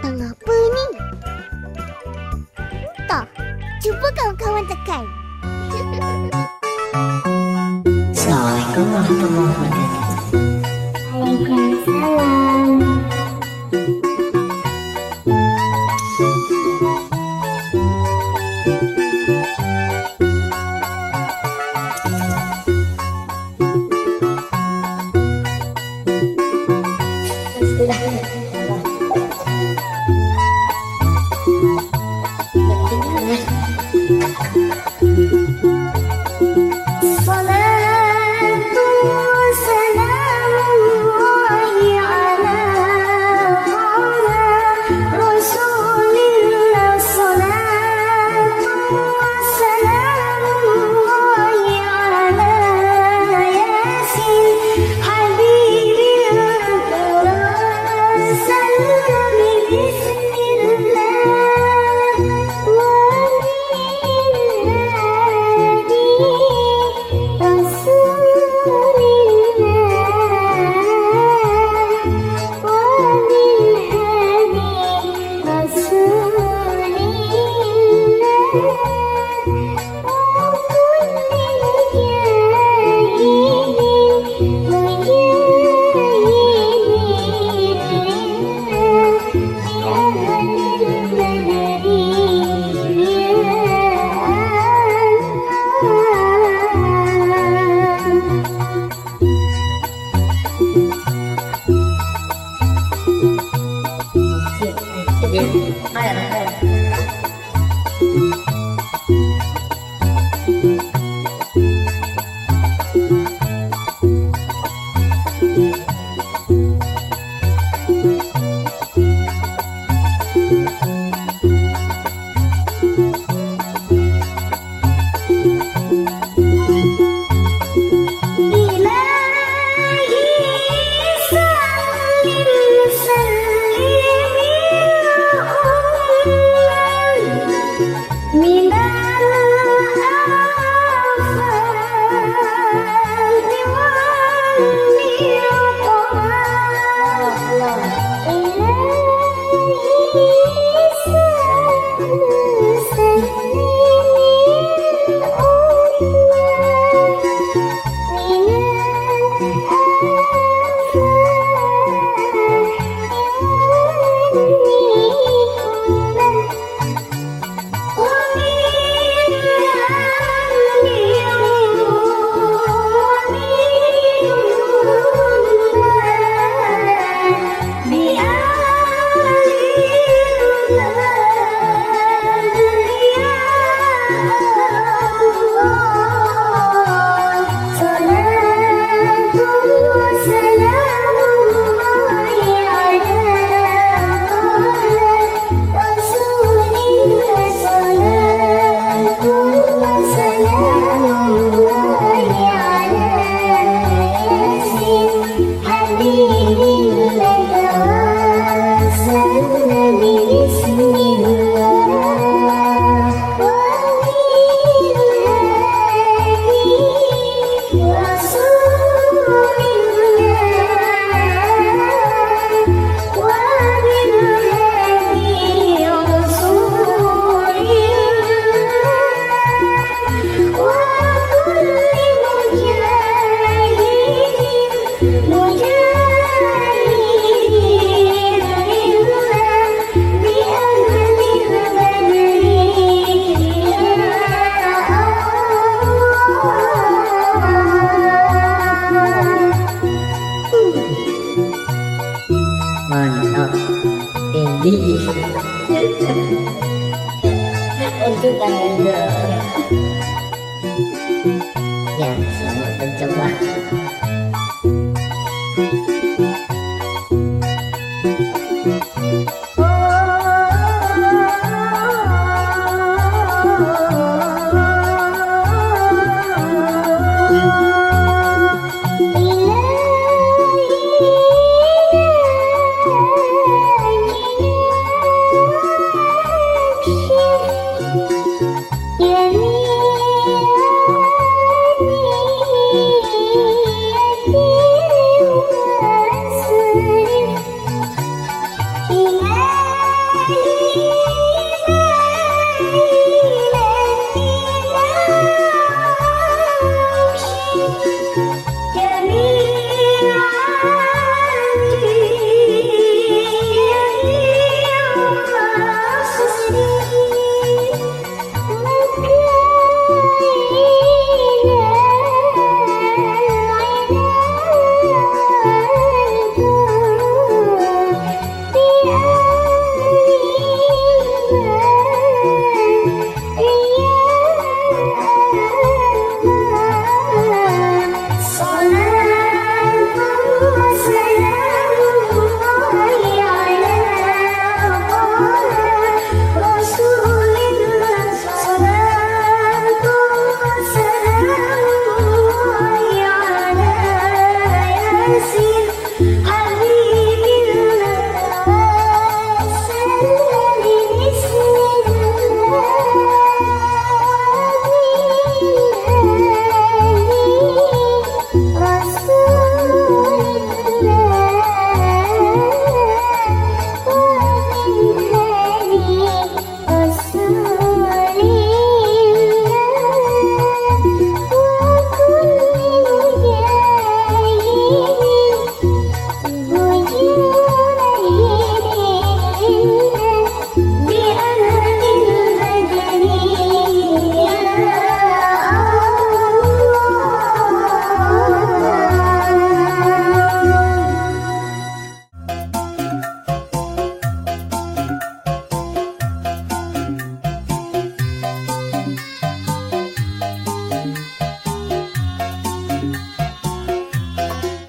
datang apa ni? Tak, cuba kawan-kawan tekan. Assalamualaikum warahmatullahi wabarakatuh. Waalaikumsalam. Tinggi. Untuk anda. Ya, selamat mencoba. Yeah.